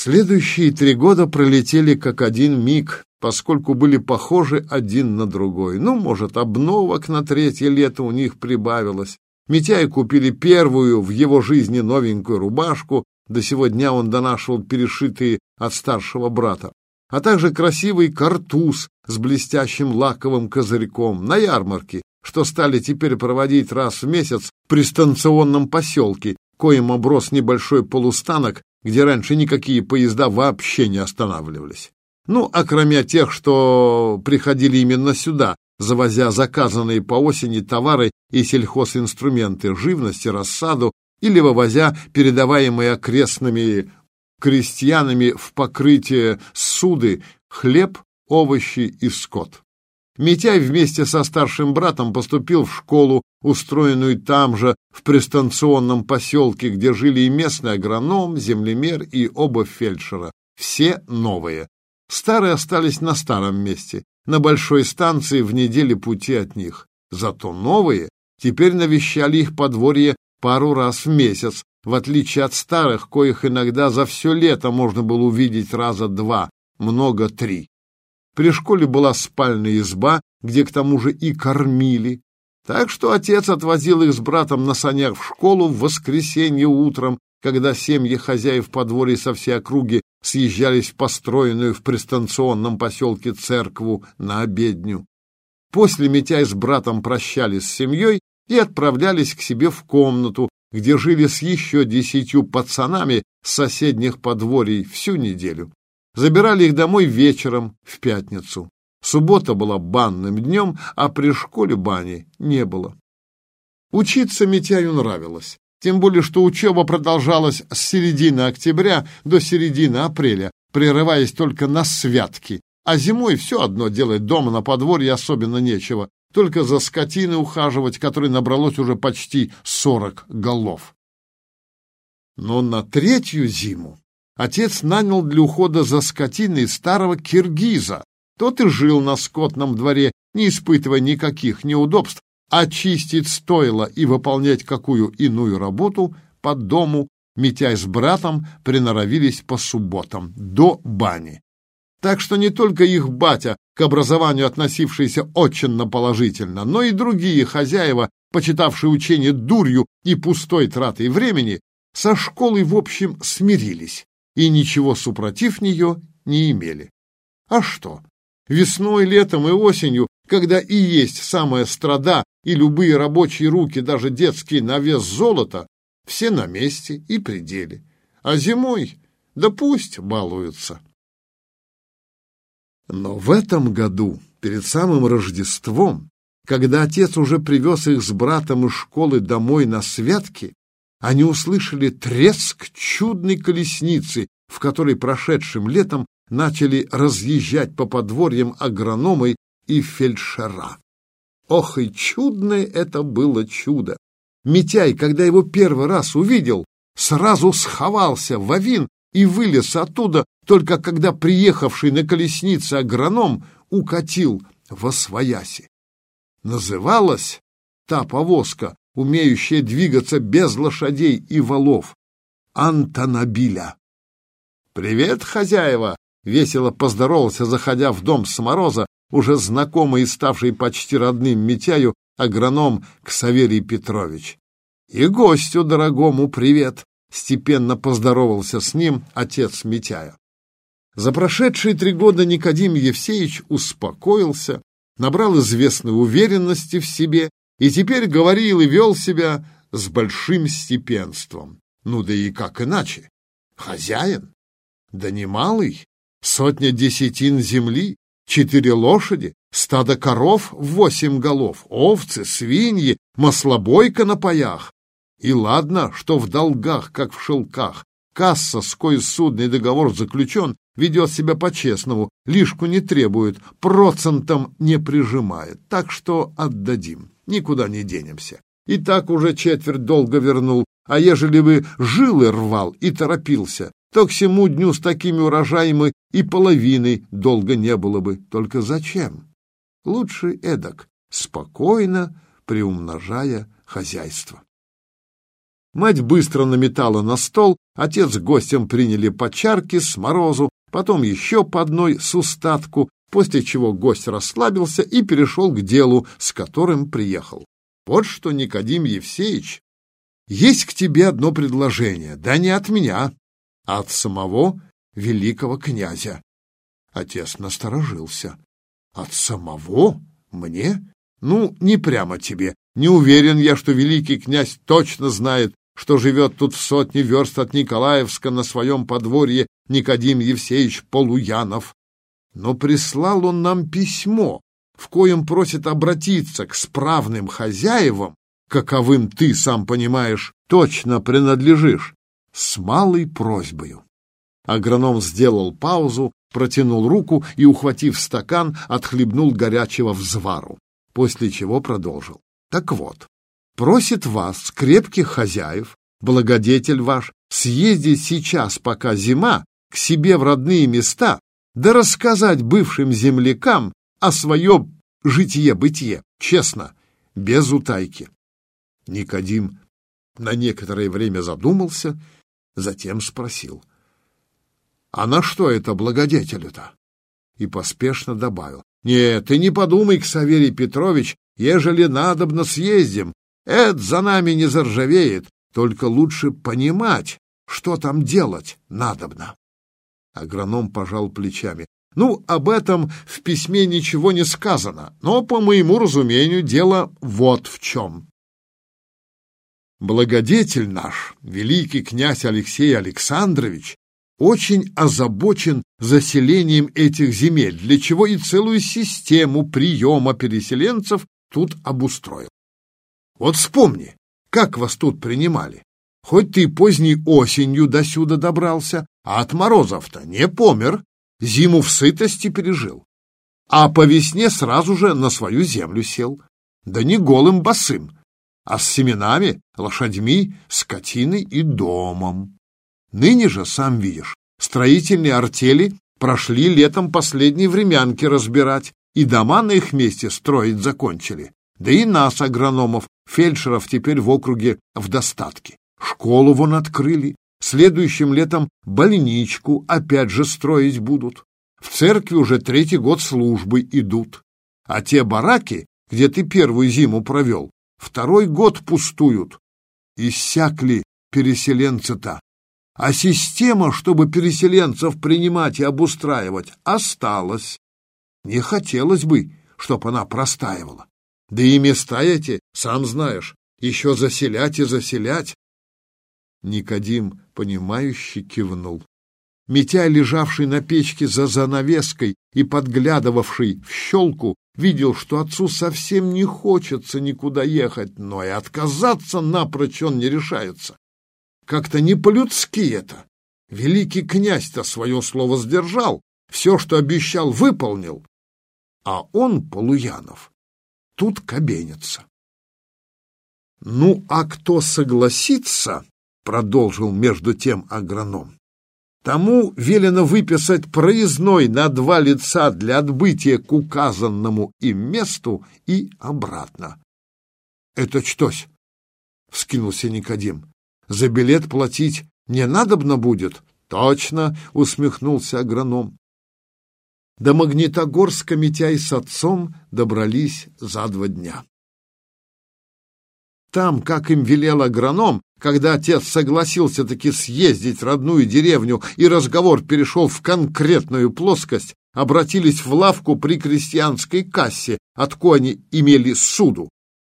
Следующие три года пролетели как один миг, поскольку были похожи один на другой. Ну, может, обновок на третье лето у них прибавилось. Митяй купили первую в его жизни новенькую рубашку, до сего дня он донашивал перешитые от старшего брата, а также красивый картуз с блестящим лаковым козырьком на ярмарке, что стали теперь проводить раз в месяц при станционном поселке, коим оброс небольшой полустанок, где раньше никакие поезда вообще не останавливались. Ну, а кроме тех, что приходили именно сюда, завозя заказанные по осени товары и сельхозинструменты, живности, рассаду, или вывозя передаваемые окрестными крестьянами в покрытие суды хлеб, овощи и скот. Митяй вместе со старшим братом поступил в школу, устроенную там же, в пристанционном поселке, где жили и местный агроном, землемер и оба фельдшера. Все новые. Старые остались на старом месте, на большой станции в неделе пути от них. Зато новые теперь навещали их подворье пару раз в месяц, в отличие от старых, коих иногда за все лето можно было увидеть раза два, много три. При школе была спальная изба, где к тому же и кормили. Так что отец отвозил их с братом на санях в школу в воскресенье утром, когда семьи хозяев подворья со всей округи съезжались в построенную в пристанционном поселке церкву на обедню. После Митяй с братом прощались с семьей и отправлялись к себе в комнату, где жили с еще десятью пацанами с соседних подворий всю неделю. Забирали их домой вечером в пятницу. Суббота была банным днем, а при школе бани не было. Учиться Митяю нравилось. Тем более, что учеба продолжалась с середины октября до середины апреля, прерываясь только на святки. А зимой все одно делать дома на подворье особенно нечего, только за скотиной ухаживать, которой набралось уже почти сорок голов. Но на третью зиму отец нанял для ухода за скотиной старого киргиза. Тот и жил на скотном дворе, не испытывая никаких неудобств, очистить стоило и выполнять какую иную работу по дому Митяй с братом приноровились по субботам, до бани. Так что не только их батя, к образованию относившийся очень положительно, но и другие хозяева, почитавшие учение дурью и пустой тратой времени, со школой в общем смирились и ничего супротив нее не имели. А что? Весной, летом и осенью, когда и есть самая страда, и любые рабочие руки, даже детские на вес золота, все на месте и пределе. А зимой, да пусть балуются. Но в этом году, перед самым Рождеством, когда отец уже привез их с братом из школы домой на святки, они услышали треск чудной колесницы, в которой прошедшим летом начали разъезжать по подворьям агрономы и фельдшера. Ох, и чудное это было чудо! Митяй, когда его первый раз увидел, сразу сховался в авин и вылез оттуда, только когда приехавший на колеснице агроном укатил во свояси. Называлась та повозка, умеющая двигаться без лошадей и валов, Антонобиля. «Привет, хозяева!» — весело поздоровался, заходя в дом с мороза, уже знакомый и ставший почти родным Митяю, агроном Ксаверий Петрович. «И гостю дорогому привет!» — степенно поздоровался с ним отец Митяя. За прошедшие три года Никодим Евсеевич успокоился, набрал известной уверенности в себе и теперь говорил и вел себя с большим степенством. Ну да и как иначе? Хозяин? Да немалый. Сотня десятин земли, четыре лошади, стадо коров в восемь голов, овцы, свиньи, маслобойка на паях. И ладно, что в долгах, как в шелках. Касса, с кой судный договор заключен, ведет себя по-честному, лишку не требует, процентом не прижимает. Так что отдадим, никуда не денемся. И так уже четверть долго вернул, а ежели бы жилы рвал и торопился, то к всему дню с такими урожаями и половины долго не было бы. Только зачем? Лучше эдак, спокойно приумножая хозяйство. Мать быстро наметала на стол, отец с гостем приняли по чарке с морозу, потом еще по одной с устатку, после чего гость расслабился и перешел к делу, с которым приехал. Вот что, Никодим Евсеевич, есть к тебе одно предложение, да не от меня, а от самого великого князя. Отец насторожился. От самого? Мне? Ну, не прямо тебе. Не уверен я, что великий князь точно знает, что живет тут в сотне верст от Николаевска на своем подворье Никодим Евсеевич Полуянов. Но прислал он нам письмо, в коем просит обратиться к справным хозяевам, каковым ты, сам понимаешь, точно принадлежишь, с малой просьбою. Агроном сделал паузу, протянул руку и, ухватив стакан, отхлебнул горячего взвару, после чего продолжил. Так вот, просит вас, крепких хозяев, благодетель ваш, съездить сейчас, пока зима, к себе в родные места, да рассказать бывшим землякам о своем житье-бытие, честно, без утайки. Никодим на некоторое время задумался, затем спросил. — А на что это благодетелю-то? И поспешно добавил. — Нет, ты не подумай, Ксаверий Петрович, ежели надобно съездим, это за нами не заржавеет, только лучше понимать, что там делать надобно. Агроном пожал плечами. Ну, об этом в письме ничего не сказано, но, по моему разумению, дело вот в чем. Благодетель наш, великий князь Алексей Александрович, очень озабочен заселением этих земель, для чего и целую систему приема переселенцев тут обустроил. Вот вспомни, как вас тут принимали. Хоть ты поздней осенью до сюда добрался, а от морозов-то не помер, зиму в сытости пережил. А по весне сразу же на свою землю сел. Да не голым босым, а с семенами, лошадьми, скотиной и домом. Ныне же, сам видишь, строительные артели прошли летом последние времянки разбирать, и дома на их месте строить закончили. Да и нас, агрономов, фельдшеров, теперь в округе в достатке. Школу вон открыли, следующим летом больничку опять же строить будут. В церкви уже третий год службы идут. А те бараки, где ты первую зиму провел, второй год пустуют. Иссякли переселенцы-то. А система, чтобы переселенцев принимать и обустраивать, осталась. Не хотелось бы, чтоб она простаивала. Да и места эти, сам знаешь, еще заселять и заселять. Никодим, понимающе кивнул. Митяй, лежавший на печке за занавеской и подглядывавший в щелку, видел, что отцу совсем не хочется никуда ехать, но и отказаться напрочь он не решается. Как-то не по-людски это. Великий князь-то свое слово сдержал, все, что обещал, выполнил. А он, Полуянов, тут кабенится. Ну, а кто согласится, продолжил между тем агроном, Тому велено выписать проездной на два лица для отбытия к указанному им месту и обратно. — Это чтось? — вскинулся Никодим. — За билет платить не надобно будет? — Точно, — усмехнулся агроном. До Магнитогорска Митяй с отцом добрались за два дня. Там, как им велел агроном, когда отец согласился таки съездить в родную деревню и разговор перешел в конкретную плоскость, обратились в лавку при крестьянской кассе, откуда они имели суду.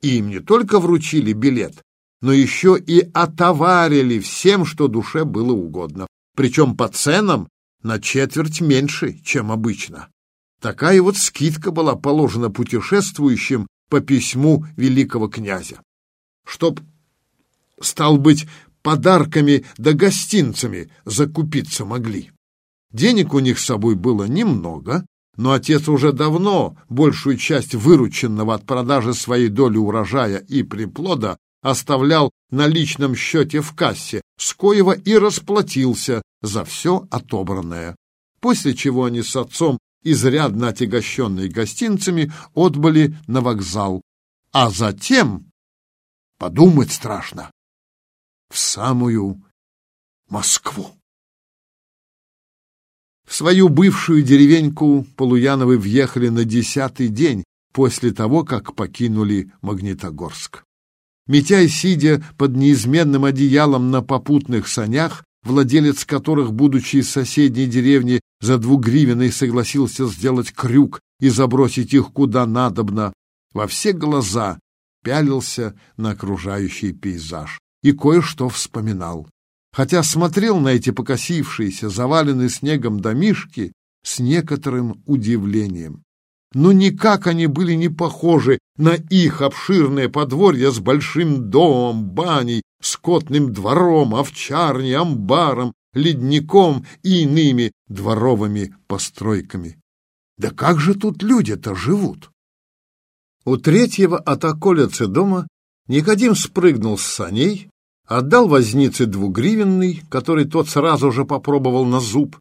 И им не только вручили билет, но еще и отоварили всем, что душе было угодно, причем по ценам на четверть меньше, чем обычно. Такая вот скидка была положена путешествующим по письму великого князя. Чтоб стал быть, подарками да гостинцами закупиться могли. Денег у них с собой было немного, но отец уже давно большую часть вырученного от продажи своей доли урожая и приплода оставлял на личном счете в кассе, с коего и расплатился за все отобранное. После чего они с отцом, изрядно отягощенные гостинцами, отбыли на вокзал. А затем, подумать страшно, в самую Москву. В свою бывшую деревеньку Полуяновы въехали на десятый день после того, как покинули Магнитогорск. Митяй, сидя под неизменным одеялом на попутных санях, владелец которых, будучи из соседней деревни, за двугривенной согласился сделать крюк и забросить их куда надобно, во все глаза пялился на окружающий пейзаж и кое-что вспоминал. Хотя смотрел на эти покосившиеся, заваленные снегом домишки с некоторым удивлением но никак они были не похожи на их обширное подворье с большим домом, баней, скотным двором, овчарней, амбаром, ледником и иными дворовыми постройками. Да как же тут люди-то живут? У третьего от околицы дома Никодим спрыгнул с саней, отдал вознице двугривенный, который тот сразу же попробовал на зуб,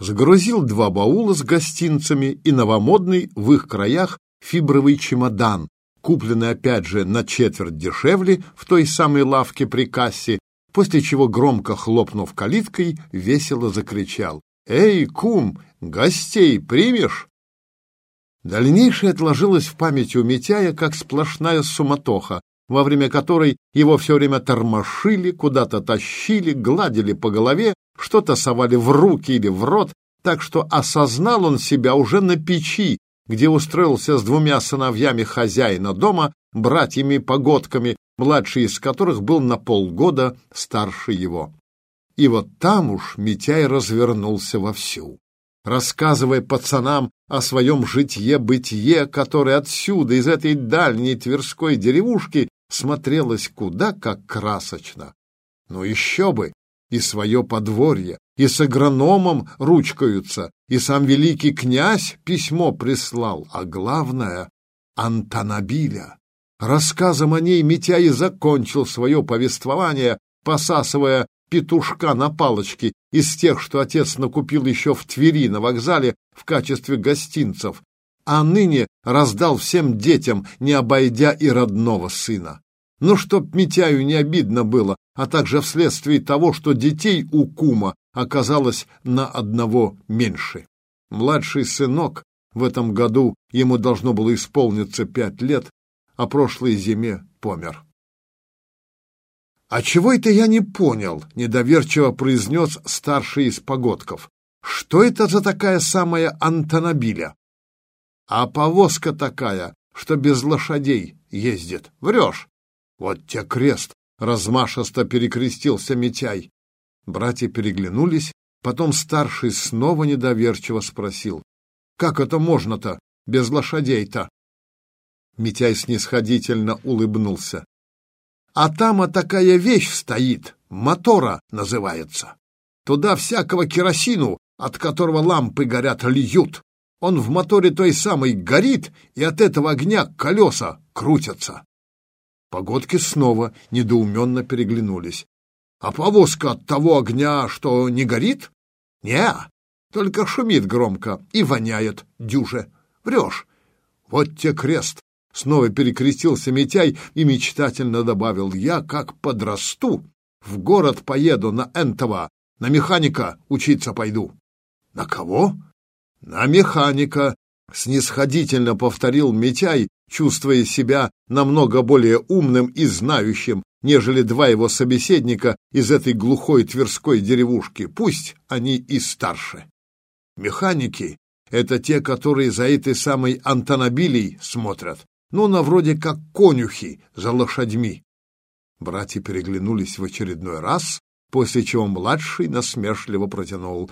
загрузил два баула с гостинцами и новомодный в их краях фибровый чемодан, купленный опять же на четверть дешевле в той самой лавке при кассе, после чего, громко хлопнув калиткой, весело закричал «Эй, кум, гостей примешь?» Дальнейшее отложилось в памяти у Митяя как сплошная суматоха, во время которой его все время тормошили, куда-то тащили, гладили по голове, что-то совали в руки или в рот, так что осознал он себя уже на печи, где устроился с двумя сыновьями хозяина дома, братьями-погодками, младший из которых был на полгода старше его. И вот там уж Митяй развернулся вовсю, рассказывая пацанам о своем житье-бытие, которое отсюда, из этой дальней Тверской деревушки, смотрелось куда как красочно. Ну еще бы! И свое подворье, и с агрономом ручкаются, и сам великий князь письмо прислал, а главное — Антонабиля. Рассказом о ней Митяй закончил свое повествование, посасывая петушка на палочке из тех, что отец накупил еще в Твери на вокзале в качестве гостинцев, а ныне раздал всем детям, не обойдя и родного сына. Но чтоб Митяю не обидно было, а также вследствие того, что детей у кума оказалось на одного меньше. Младший сынок в этом году ему должно было исполниться пять лет, а прошлой зиме помер. «А чего это я не понял?» — недоверчиво произнес старший из погодков. «Что это за такая самая Антонобиля?» А повозка такая, что без лошадей ездит. Врешь. Вот те крест, размашисто перекрестился Митяй. Братья переглянулись, потом старший снова недоверчиво спросил. Как это можно-то, без лошадей-то? Митяй снисходительно улыбнулся. А там а такая вещь стоит, мотора называется. Туда всякого керосину, от которого лампы горят, льют. Он в моторе той самой горит, и от этого огня колеса крутятся. Погодки снова недоуменно переглянулись. — А повозка от того огня, что не горит? — Не, только шумит громко и воняет дюже. Врешь. Вот те крест. Снова перекрестился Митяй и мечтательно добавил. Я, как подрасту, в город поеду на Энтова, на механика учиться пойду. — На кого? «На механика!» — снисходительно повторил Митяй, чувствуя себя намного более умным и знающим, нежели два его собеседника из этой глухой тверской деревушки, пусть они и старше. Механики — это те, которые за этой самой антонобилей смотрят, ну, на вроде как конюхи за лошадьми. Братья переглянулись в очередной раз, после чего младший насмешливо протянул.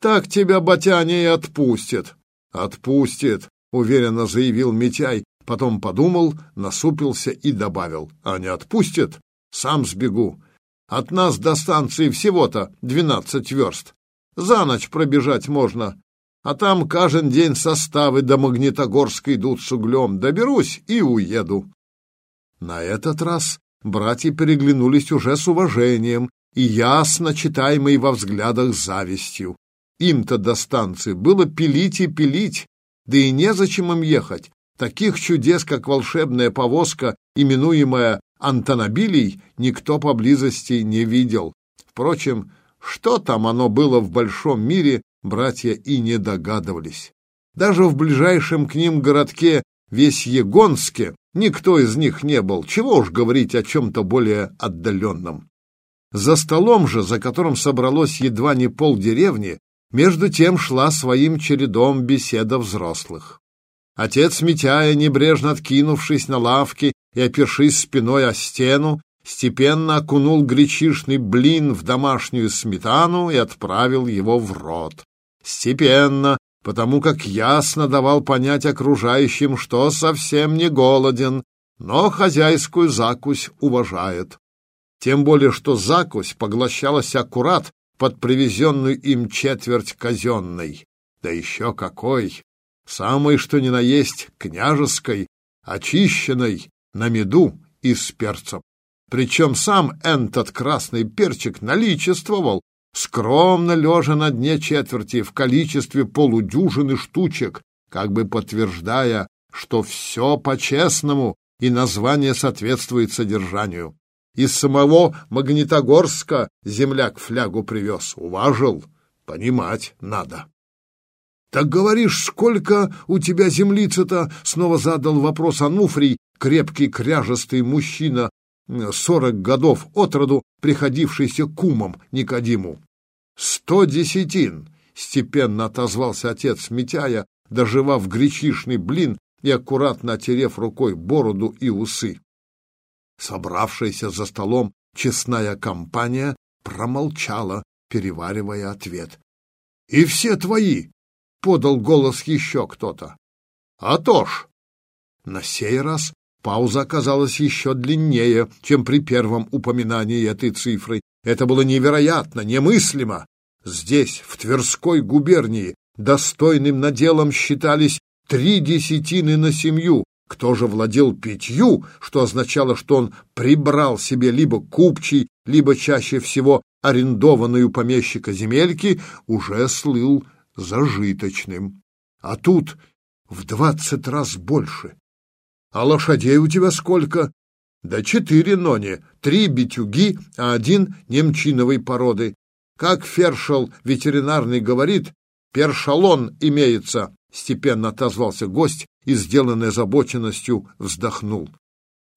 Так тебя батяня и отпустит. Отпустит, уверенно заявил Митяй, потом подумал, насупился и добавил. А не отпустит? Сам сбегу. От нас до станции всего-то двенадцать верст. За ночь пробежать можно. А там каждый день составы до Магнитогорска идут с углем. Доберусь и уеду. На этот раз братья переглянулись уже с уважением и ясно читаемой во взглядах завистью. Им-то до станции было пилить и пилить, да и незачем им ехать. Таких чудес, как волшебная повозка, именуемая антонобилей никто поблизости не видел. Впрочем, что там оно было в большом мире, братья и не догадывались. Даже в ближайшем к ним городке Весьегонске никто из них не был, чего уж говорить о чем-то более отдаленном. За столом же, за которым собралось едва не полдеревни, между тем шла своим чередом беседа взрослых. Отец Митяя, небрежно откинувшись на лавке и опершись спиной о стену, степенно окунул гречишный блин в домашнюю сметану и отправил его в рот. Степенно, потому как ясно давал понять окружающим, что совсем не голоден, но хозяйскую закусь уважает. Тем более, что закусь поглощалась аккурат под привезенную им четверть казенной. Да еще какой! Самой, что ни на есть, княжеской, очищенной, на меду и с перцем. Причем сам этот красный перчик наличествовал, скромно лежа на дне четверти в количестве полудюжины штучек, как бы подтверждая, что все по-честному и название соответствует содержанию. Из самого Магнитогорска земляк флягу привез, уважил, понимать надо. «Так говоришь, сколько у тебя землицы-то?» — снова задал вопрос Ануфрий, крепкий кряжестый мужчина, сорок годов от роду, приходившийся кумом Никодиму. «Сто десятин!» — степенно отозвался отец Митяя, доживав гречишный блин и аккуратно отерев рукой бороду и усы. Собравшаяся за столом честная компания промолчала, переваривая ответ. — И все твои! — подал голос еще кто-то. — А то ж! На сей раз пауза оказалась еще длиннее, чем при первом упоминании этой цифры, это было невероятно, немыслимо. Здесь, в Тверской губернии, достойным наделом считались три десятины на семью. Кто же владел пятью, что означало, что он прибрал себе либо купчий, либо чаще всего арендованную помещика земельки, уже слыл зажиточным. А тут в двадцать раз больше. А лошадей у тебя сколько? Да четыре нони, три битюги, а один немчиновой породы. Как фершал ветеринарный говорит, першалон имеется, степенно отозвался гость и, сделанной озабоченностью, вздохнул.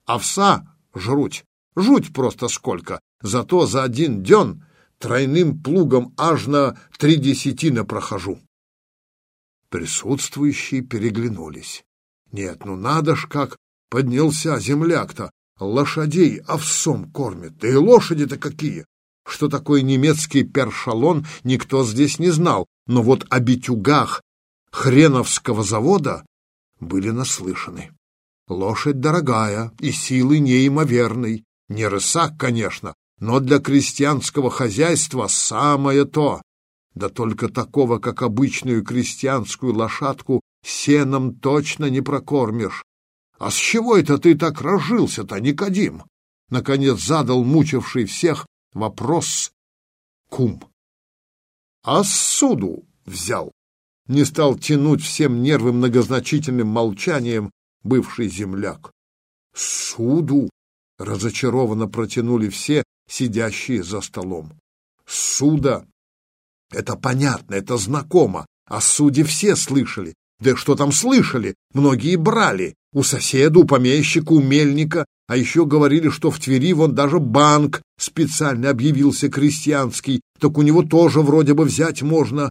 Овса жруть, жуть просто сколько, зато за один дён тройным плугом аж на три десятина прохожу. Присутствующие переглянулись. Нет, ну надо ж как поднялся земляк-то, лошадей овсом кормят. Да и лошади-то какие! Что такое немецкий першалон, никто здесь не знал, но вот о битюгах хреновского завода были наслышаны. Лошадь дорогая и силы неимоверной. Не рысак, конечно, но для крестьянского хозяйства самое то. Да только такого, как обычную крестьянскую лошадку, сеном точно не прокормишь. «А с чего это ты так разжился-то, Никодим?» Наконец задал мучивший всех вопрос кум. «А суду взял?» Не стал тянуть всем нервы многозначительным молчанием бывший земляк. «Суду?» — разочарованно протянули все, сидящие за столом. «Суда!» Это понятно, это знакомо. О суде все слышали. Да что там слышали? Многие брали. У соседа, у помещика, у мельника. А еще говорили, что в Твери вон даже банк специально объявился крестьянский. Так у него тоже вроде бы взять можно.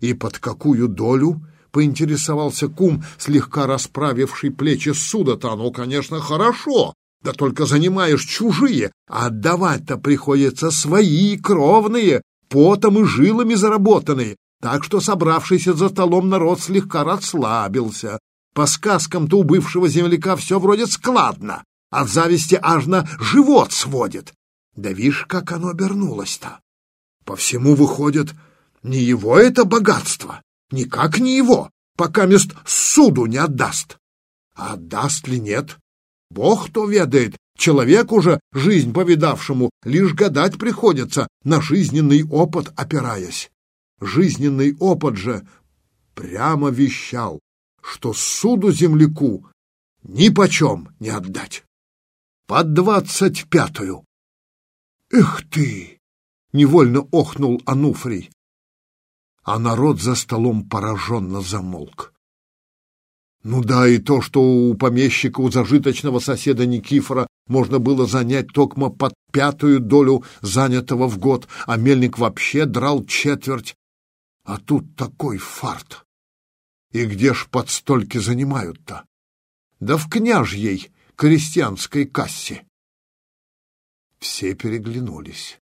И под какую долю? Поинтересовался кум, слегка расправивший плечи суда-то. Оно, конечно, хорошо. Да только занимаешь чужие, а отдавать-то приходится свои, кровные, потом и жилами заработанные так что собравшийся за столом народ слегка расслабился. По сказкам-то у бывшего земляка все вроде складно, от зависти аж на живот сводит. Да видишь, как оно обернулось-то. По всему выходит, не его это богатство, никак не его, пока мест суду не отдаст. А отдаст ли нет? Бог то ведает, человек уже, жизнь повидавшему, лишь гадать приходится, на жизненный опыт опираясь. Жизненный опыт же прямо вещал, что суду земляку ни почем не отдать. под двадцать пятую. Эх ты! Невольно охнул Ануфрий. А народ за столом пораженно замолк. Ну да, и то, что у помещика, у зажиточного соседа Никифора можно было занять токмо под пятую долю занятого в год, а мельник вообще драл четверть. А тут такой фарт. И где ж под стольки занимают-то? Да в княжьей крестьянской кассе. Все переглянулись.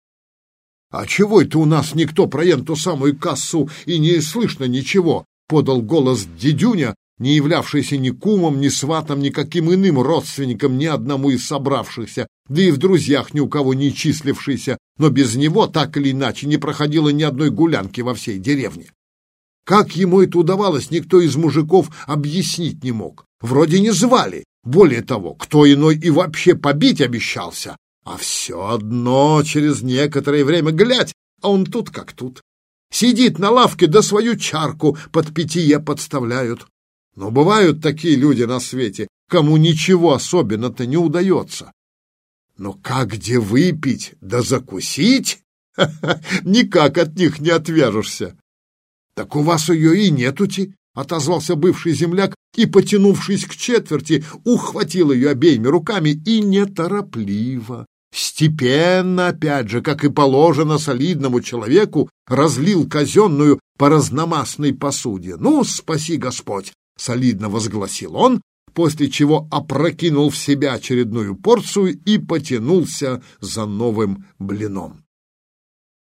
«А чего это у нас никто про эту самую кассу и не слышно ничего?» — подал голос дедюня, не являвшийся ни кумом, ни сватом, ни каким иным родственником ни одному из собравшихся, да и в друзьях ни у кого не числившийся, но без него так или иначе не проходило ни одной гулянки во всей деревне. Как ему это удавалось, никто из мужиков объяснить не мог. Вроде не звали. Более того, кто иной и вообще побить обещался. А все одно через некоторое время глядь, а он тут как тут. Сидит на лавке, да свою чарку под питье подставляют. Но бывают такие люди на свете, кому ничего особенно-то не удается. Но как где выпить да закусить, никак от них не отвяжешься. Так у вас ее и нетути, — отозвался бывший земляк и, потянувшись к четверти, ухватил ее обеими руками и неторопливо, степенно, опять же, как и положено солидному человеку, разлил казенную по разномастной посуде. «Ну, спаси Господь! — солидно возгласил он, после чего опрокинул в себя очередную порцию и потянулся за новым блином.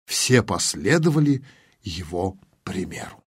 Все последовали его примеру.